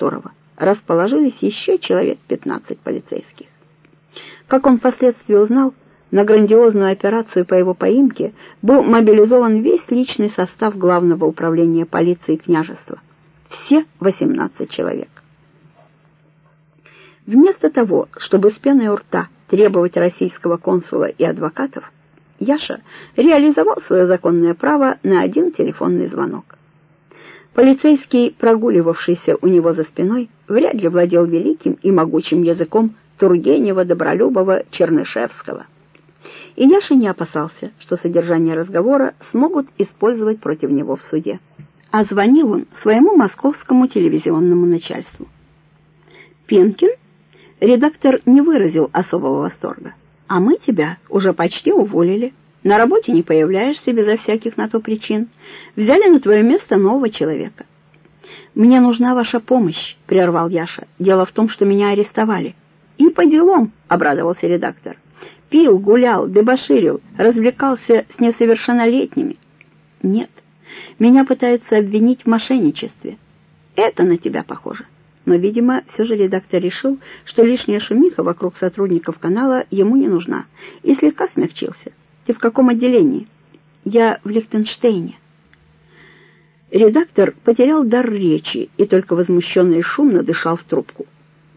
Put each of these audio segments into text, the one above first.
которого расположились еще человек 15 полицейских. Как он впоследствии узнал, на грандиозную операцию по его поимке был мобилизован весь личный состав Главного управления полиции княжества. Все 18 человек. Вместо того, чтобы с пеной у рта требовать российского консула и адвокатов, Яша реализовал свое законное право на один телефонный звонок. Полицейский, прогуливавшийся у него за спиной, вряд ли владел великим и могучим языком Тургенева, Добролюбова, Чернышевского. И Яша не опасался, что содержание разговора смогут использовать против него в суде. А звонил он своему московскому телевизионному начальству. Пенкин? Редактор не выразил особого восторга. А мы тебя уже почти уволили. На работе не появляешься безо всяких на то причин. Взяли на твое место нового человека. Мне нужна ваша помощь, прервал Яша. Дело в том, что меня арестовали. И по делам, обрадовался редактор. Пил, гулял, дебоширил, развлекался с несовершеннолетними. Нет, меня пытаются обвинить в мошенничестве. Это на тебя похоже. Но, видимо, все же редактор решил, что лишняя шумиха вокруг сотрудников канала ему не нужна, и слегка смягчился. «Ты в каком отделении?» «Я в Лихтенштейне». Редактор потерял дар речи и только возмущенно и шумно дышал в трубку.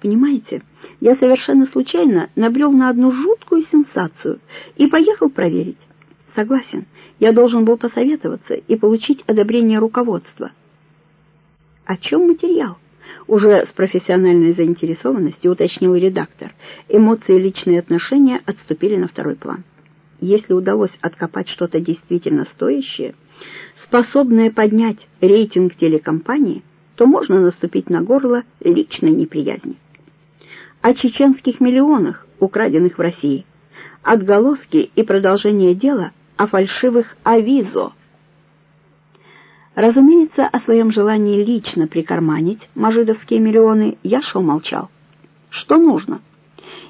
«Понимаете, я совершенно случайно набрел на одну жуткую сенсацию и поехал проверить. Согласен, я должен был посоветоваться и получить одобрение руководства». «О чем материал?» Уже с профессиональной заинтересованностью уточнил редактор. Эмоции и личные отношения отступили на второй план. Если удалось откопать что-то действительно стоящее, способное поднять рейтинг телекомпании, то можно наступить на горло личной неприязни. О чеченских миллионах, украденных в России, отголоски и продолжение дела о фальшивых авизо – Разумеется, о своем желании лично прикарманить мажидовские миллионы Яшо молчал. Что нужно?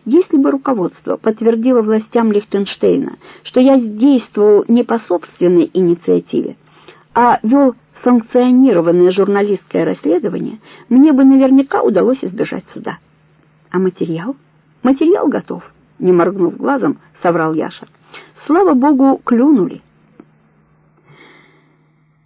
Если бы руководство подтвердило властям Лихтенштейна, что я действовал не по собственной инициативе, а вел санкционированное журналистское расследование, мне бы наверняка удалось избежать суда. А материал? Материал готов, не моргнув глазом, соврал Яша. Слава богу, клюнули.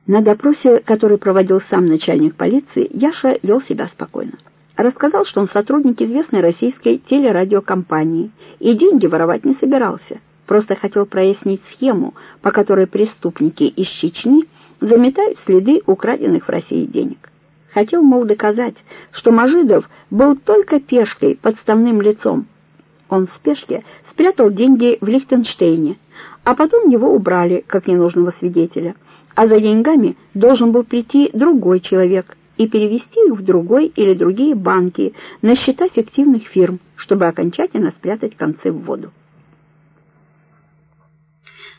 На допросе, который проводил сам начальник полиции, Яша вел себя спокойно. Рассказал, что он сотрудник известной российской телерадиокомпании и деньги воровать не собирался, просто хотел прояснить схему, по которой преступники из Чечни заметают следы украденных в России денег. Хотел, мол, доказать, что Мажидов был только пешкой, подставным лицом. Он в спешке спрятал деньги в Лихтенштейне, а потом его убрали, как ненужного свидетеля – а за деньгами должен был прийти другой человек и перевести их в другой или другие банки на счета фиктивных фирм, чтобы окончательно спрятать концы в воду.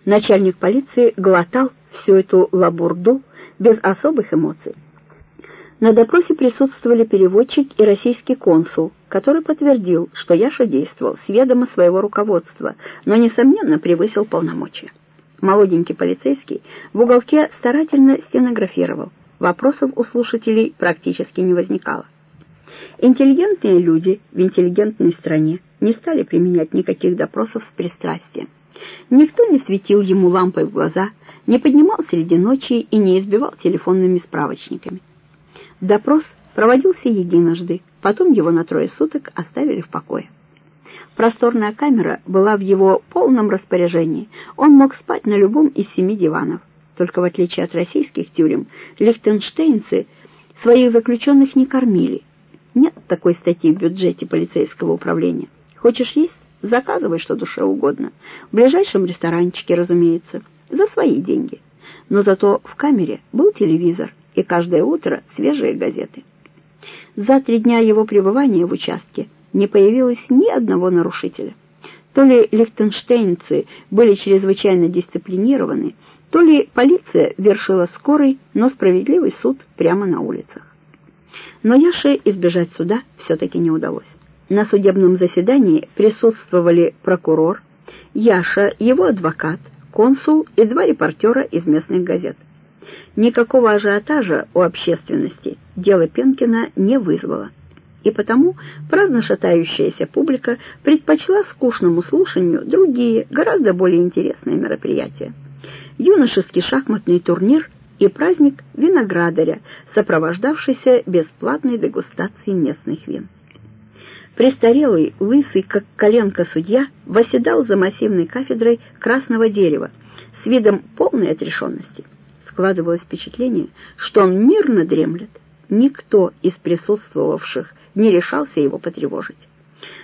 Начальник полиции глотал всю эту лабурду без особых эмоций. На допросе присутствовали переводчик и российский консул, который подтвердил, что Яша действовал с ведома своего руководства, но, несомненно, превысил полномочия. Молоденький полицейский в уголке старательно стенографировал. Вопросов у слушателей практически не возникало. Интеллигентные люди в интеллигентной стране не стали применять никаких допросов с пристрастием. Никто не светил ему лампой в глаза, не поднимал среди ночи и не избивал телефонными справочниками. Допрос проводился единожды, потом его на трое суток оставили в покое. Просторная камера была в его полном распоряжении. Он мог спать на любом из семи диванов. Только в отличие от российских тюрем, лихтенштейнцы своих заключенных не кормили. Нет такой статьи в бюджете полицейского управления. Хочешь есть? Заказывай, что душе угодно. В ближайшем ресторанчике, разумеется, за свои деньги. Но зато в камере был телевизор и каждое утро свежие газеты. За три дня его пребывания в участке не появилось ни одного нарушителя. То ли лихтенштейнцы были чрезвычайно дисциплинированы, то ли полиция вершила скорый, но справедливый суд прямо на улицах. Но Яше избежать суда все-таки не удалось. На судебном заседании присутствовали прокурор, Яша, его адвокат, консул и два репортера из местных газет. Никакого ажиотажа у общественности дело Пенкина не вызвало, и потому праздно шатающаяся публика предпочла скучному слушанию другие, гораздо более интересные мероприятия. Юношеский шахматный турнир и праздник виноградаря, сопровождавшийся бесплатной дегустацией местных вин. Престарелый, лысый, как коленка судья, восседал за массивной кафедрой красного дерева с видом полной отрешенности. Складывалось впечатление, что он мирно дремлет. Никто из присутствовавших не решался его потревожить.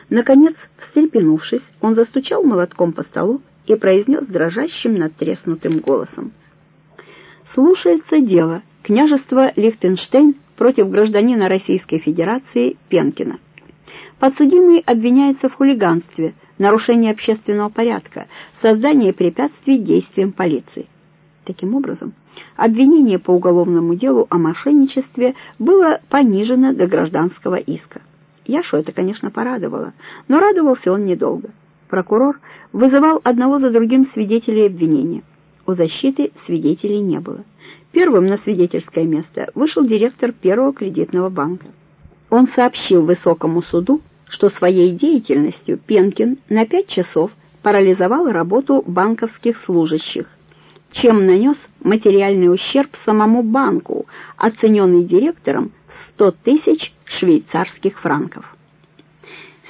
Наконец, встрепенувшись, он застучал молотком по столу и произнес дрожащим надтреснутым голосом. «Слушается дело княжества Лихтенштейн против гражданина Российской Федерации Пенкина». Подсудимый обвиняется в хулиганстве, нарушении общественного порядка, создании препятствий действиям полиции. Таким образом, обвинение по уголовному делу о мошенничестве было понижено до гражданского иска. Яшу это, конечно, порадовало, но радовался он недолго. Прокурор вызывал одного за другим свидетелей обвинения. У защиты свидетелей не было. Первым на свидетельское место вышел директор первого кредитного банка. Он сообщил высокому суду, что своей деятельностью Пенкин на пять часов парализовал работу банковских служащих, чем нанес материальный ущерб самому банку, оцененный директором в 100 тысяч швейцарских франков.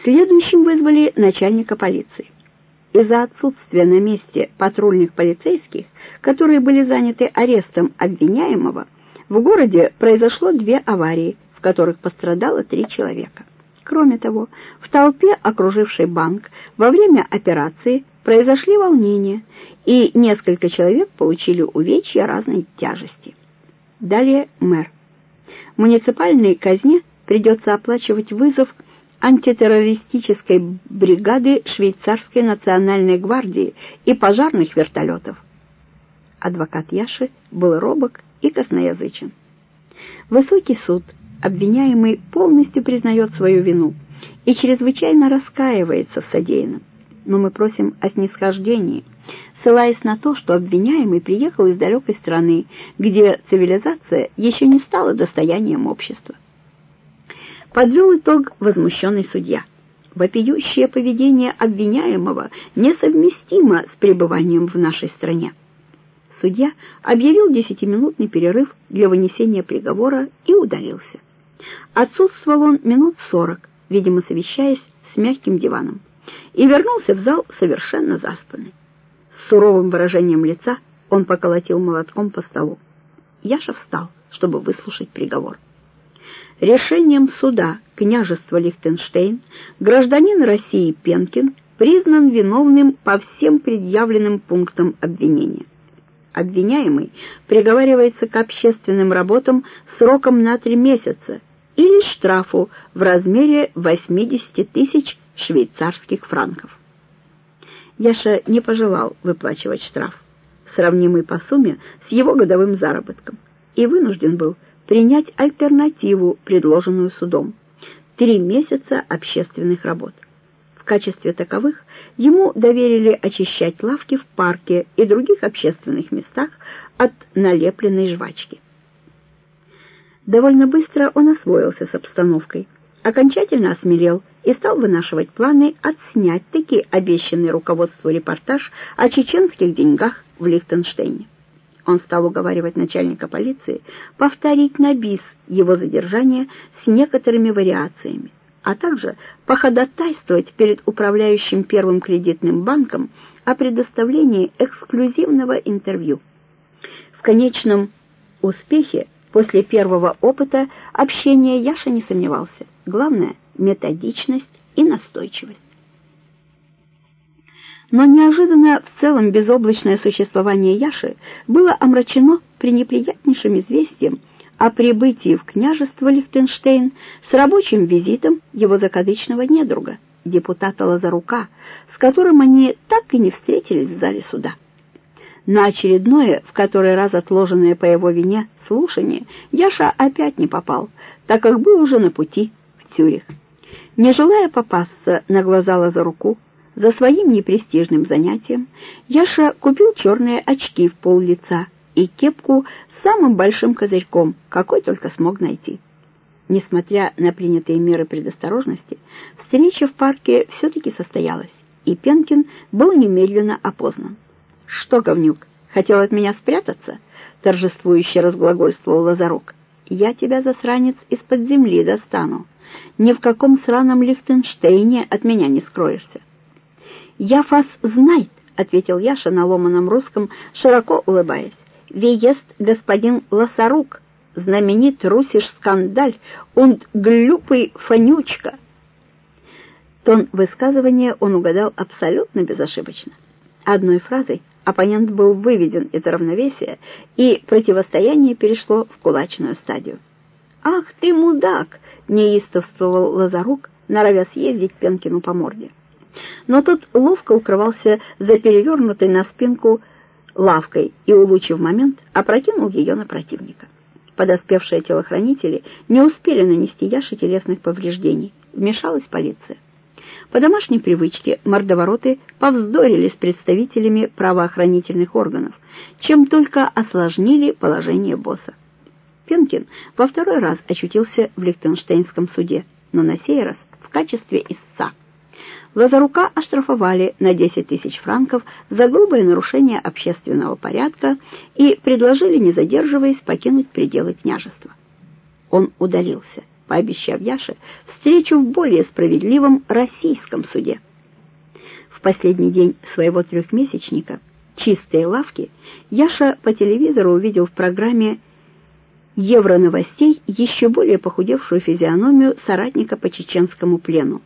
Следующим вызвали начальника полиции. Из-за отсутствия на месте патрульных полицейских, которые были заняты арестом обвиняемого, в городе произошло две аварии, в которых пострадало три человека. Кроме того, в толпе, окружившей банк, во время операции произошли волнения, и несколько человек получили увечья разной тяжести. Далее мэр. Муниципальной казне придется оплачивать вызов антитеррористической бригады швейцарской национальной гвардии и пожарных вертолетов. Адвокат Яши был робок и косноязычен. Высокий суд – обвиняемый полностью признает свою вину и чрезвычайно раскаивается в содеянном. Но мы просим о снисхождении, ссылаясь на то, что обвиняемый приехал из далекой страны, где цивилизация еще не стала достоянием общества. Подвел итог возмущенный судья. Вопиющее поведение обвиняемого несовместимо с пребыванием в нашей стране судья объявил десятиминутный перерыв для вынесения приговора и удалился. Отсутствовал он минут сорок, видимо, совещаясь с мягким диваном, и вернулся в зал совершенно заспанный. С суровым выражением лица он поколотил молотком по столу. Яша встал, чтобы выслушать приговор. Решением суда княжества Лихтенштейн гражданин России Пенкин признан виновным по всем предъявленным пунктам обвинения. Обвиняемый приговаривается к общественным работам сроком на три месяца или штрафу в размере 80 тысяч швейцарских франков. Яша не пожелал выплачивать штраф, сравнимый по сумме с его годовым заработком, и вынужден был принять альтернативу, предложенную судом — три месяца общественных работ. В качестве таковых ему доверили очищать лавки в парке и других общественных местах от налепленной жвачки. Довольно быстро он освоился с обстановкой, окончательно осмелел и стал вынашивать планы отснять таки обещанный руководству репортаж о чеченских деньгах в Лихтенштейне. Он стал уговаривать начальника полиции повторить на бис его задержание с некоторыми вариациями, а также походатайствовать перед управляющим первым кредитным банком о предоставлении эксклюзивного интервью. В конечном успехе После первого опыта общения Яша не сомневался. Главное — методичность и настойчивость. Но неожиданно в целом безоблачное существование Яши было омрачено пренеприятнейшим известием о прибытии в княжество Лихтенштейн с рабочим визитом его закадычного недруга, депутата Лазарука, с которым они так и не встретились в зале суда. На очередное, в который раз отложенное по его вине, слушание, Яша опять не попал, так как был уже на пути в Цюрих. Не желая попасться на глаза руку за своим непрестижным занятием, Яша купил черные очки в пол лица и кепку с самым большим козырьком, какой только смог найти. Несмотря на принятые меры предосторожности, встреча в парке все-таки состоялась, и Пенкин был немедленно опознан. «Что, говнюк, хотел от меня спрятаться?» — торжествующе разглагольствовал Лазарук. «Я тебя, засранец, из-под земли достану. Ни в каком сраном Лихтенштейне от меня не скроешься». «Я вас знает», — ответил Яша на ломаном русском, широко улыбаясь. «Ви ест господин Лосарук, знаменит русиш скандаль, он глюпый фанючка». Тон высказывания он угадал абсолютно безошибочно. Одной фразой оппонент был выведен из равновесия, и противостояние перешло в кулачную стадию. «Ах ты, мудак!» — неистовствовал Лазарук, норовя съездить Пенкину по морде. Но тот ловко укрывался за перевернутой на спинку лавкой и, улучив момент, опрокинул ее на противника. Подоспевшие телохранители не успели нанести Яше телесных повреждений. Вмешалась полиция. По домашней привычке мордовороты повздорили с представителями правоохранительных органов, чем только осложнили положение босса. Пенкин во второй раз очутился в Лихтенштейнском суде, но на сей раз в качестве истца. Лазарука оштрафовали на 10 тысяч франков за грубое нарушение общественного порядка и предложили, не задерживаясь, покинуть пределы княжества. Он удалился пообещав Яше встречу в более справедливом российском суде. В последний день своего трехмесячника «Чистые лавки» Яша по телевизору увидел в программе Евроновостей еще более похудевшую физиономию соратника по чеченскому плену.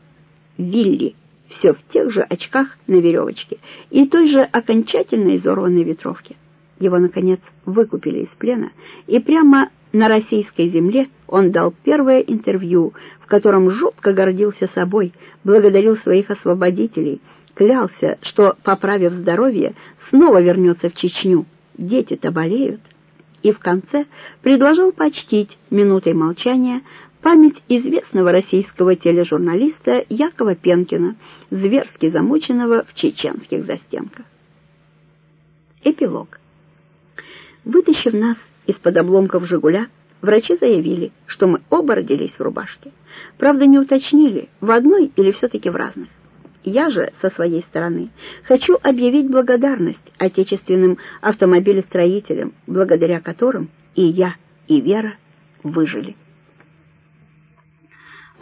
Вилли, все в тех же очках на веревочке и той же окончательно изорванной ветровке. Его, наконец, выкупили из плена, и прямо на российской земле он дал первое интервью, в котором жутко гордился собой, благодарил своих освободителей, клялся, что, поправив здоровье, снова вернется в Чечню. Дети-то болеют. И в конце предложил почтить минутой молчания память известного российского тележурналиста Якова Пенкина, зверски замученного в чеченских застенках. Эпилог. Вытащив нас из-под обломков «Жигуля», врачи заявили, что мы оба родились в рубашке. Правда, не уточнили, в одной или все-таки в разных. Я же, со своей стороны, хочу объявить благодарность отечественным автомобилестроителям, благодаря которым и я, и Вера выжили.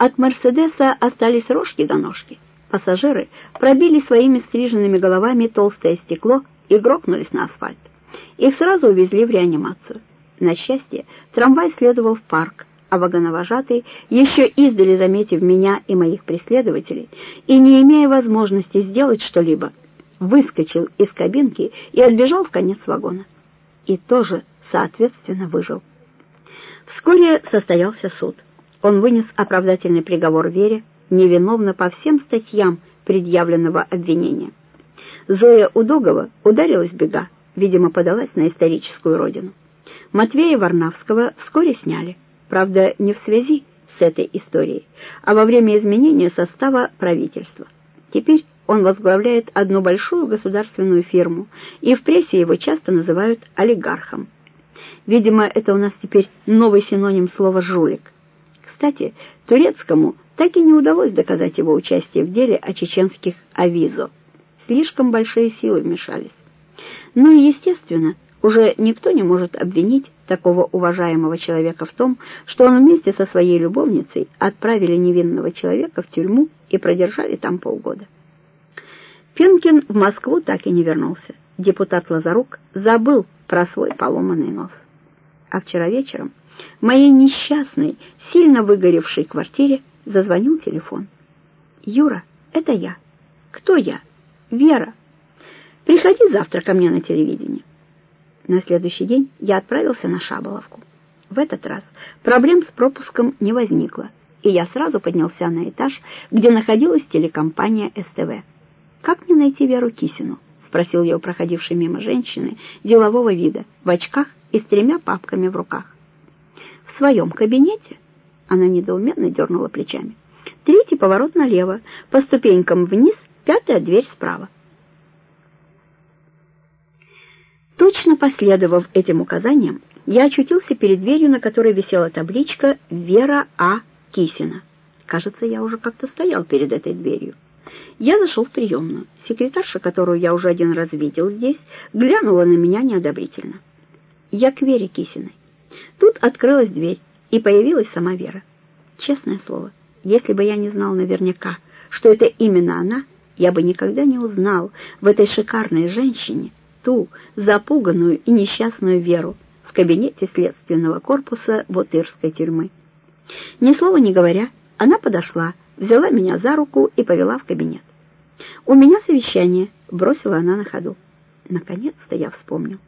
От «Мерседеса» остались рожки до ножки. Пассажиры пробили своими стриженными головами толстое стекло и грохнулись на асфальт. Их сразу увезли в реанимацию. На счастье, трамвай следовал в парк, а вагоновожатый, еще издали заметив меня и моих преследователей, и не имея возможности сделать что-либо, выскочил из кабинки и отбежал в конец вагона. И тоже, соответственно, выжил. Вскоре состоялся суд. Он вынес оправдательный приговор Вере, невиновно по всем статьям предъявленного обвинения. Зоя Удогова ударилась бега, видимо, подалась на историческую родину. Матвея Варнавского вскоре сняли, правда, не в связи с этой историей, а во время изменения состава правительства. Теперь он возглавляет одну большую государственную фирму, и в прессе его часто называют олигархом. Видимо, это у нас теперь новый синоним слова «жулик». Кстати, турецкому так и не удалось доказать его участие в деле о чеченских авизо. Слишком большие силы вмешались. Ну и, естественно, уже никто не может обвинить такого уважаемого человека в том, что он вместе со своей любовницей отправили невинного человека в тюрьму и продержали там полгода. Пенкин в Москву так и не вернулся. Депутат Лазарук забыл про свой поломанный нос. А вчера вечером в моей несчастной, сильно выгоревшей квартире зазвонил телефон. «Юра, это я. Кто я? Вера. Приходи завтра ко мне на телевидение». На следующий день я отправился на Шаболовку. В этот раз проблем с пропуском не возникло, и я сразу поднялся на этаж, где находилась телекомпания СТВ. «Как мне найти Веру Кисину?» — спросил я у проходившей мимо женщины делового вида, в очках и с тремя папками в руках. «В своем кабинете?» — она недоуменно дернула плечами. «Третий поворот налево, по ступенькам вниз, пятая дверь справа». Точно последовав этим указаниям, я очутился перед дверью, на которой висела табличка «Вера А. Кисина». Кажется, я уже как-то стоял перед этой дверью. Я зашел в приемную. Секретарша, которую я уже один раз видел здесь, глянула на меня неодобрительно. Я к Вере Кисиной. Тут открылась дверь, и появилась сама Вера. Честное слово, если бы я не знал наверняка, что это именно она, я бы никогда не узнал в этой шикарной женщине ту запуганную и несчастную Веру в кабинете следственного корпуса Бутырской тюрьмы. Ни слова не говоря, она подошла, взяла меня за руку и повела в кабинет. «У меня совещание», — бросила она на ходу. Наконец-то я вспомнил.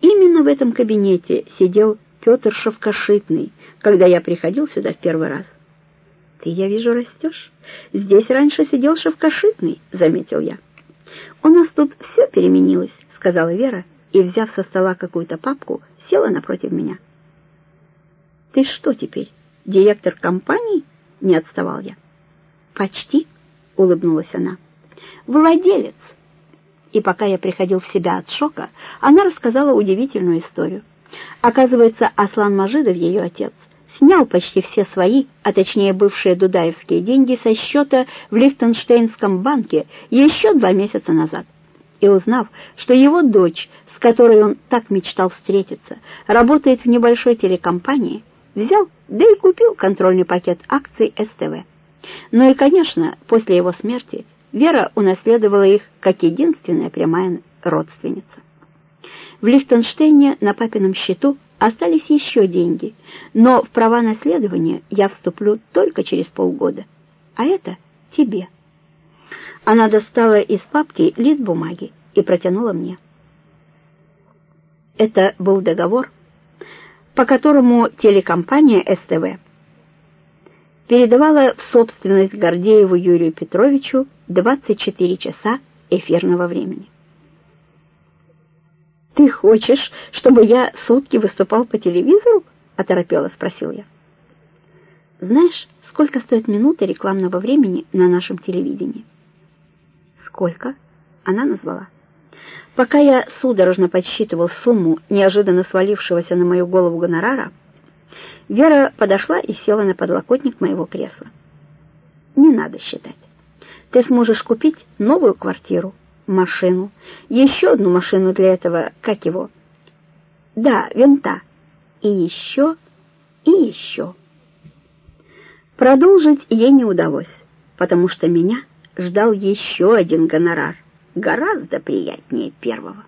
Именно в этом кабинете сидел Петр Шовкошитный, когда я приходил сюда в первый раз. «Ты, я вижу, растешь. Здесь раньше сидел Шовкошитный», — заметил я. «У нас тут все переменилось», — сказала Вера, и, взяв со стола какую-то папку, села напротив меня. «Ты что теперь, директор компании?» — не отставал я. «Почти», — улыбнулась она. «Владелец». И пока я приходил в себя от шока, она рассказала удивительную историю. Оказывается, Аслан Мажидов, ее отец, снял почти все свои, а точнее бывшие дудаевские деньги со счета в Лихтенштейнском банке еще два месяца назад. И узнав, что его дочь, с которой он так мечтал встретиться, работает в небольшой телекомпании, взял, да и купил контрольный пакет акций СТВ. Ну и, конечно, после его смерти Вера унаследовала их как единственная прямая родственница. В Лихтенштейне на папином счету остались еще деньги, но в права наследования я вступлю только через полгода. А это тебе. Она достала из папки лист бумаги и протянула мне. Это был договор, по которому телекомпания СТВ передавала в собственность Гордееву Юрию Петровичу 24 часа эфирного времени. «Ты хочешь, чтобы я сутки выступал по телевизору?» — оторопела спросил я. «Знаешь, сколько стоит минута рекламного времени на нашем телевидении?» «Сколько?» — она назвала. Пока я судорожно подсчитывал сумму неожиданно свалившегося на мою голову гонорара, Вера подошла и села на подлокотник моего кресла. «Не надо считать. Ты сможешь купить новую квартиру, машину, еще одну машину для этого, как его? Да, винта. И еще, и еще». Продолжить ей не удалось, потому что меня ждал еще один гонорар гораздо приятнее первого.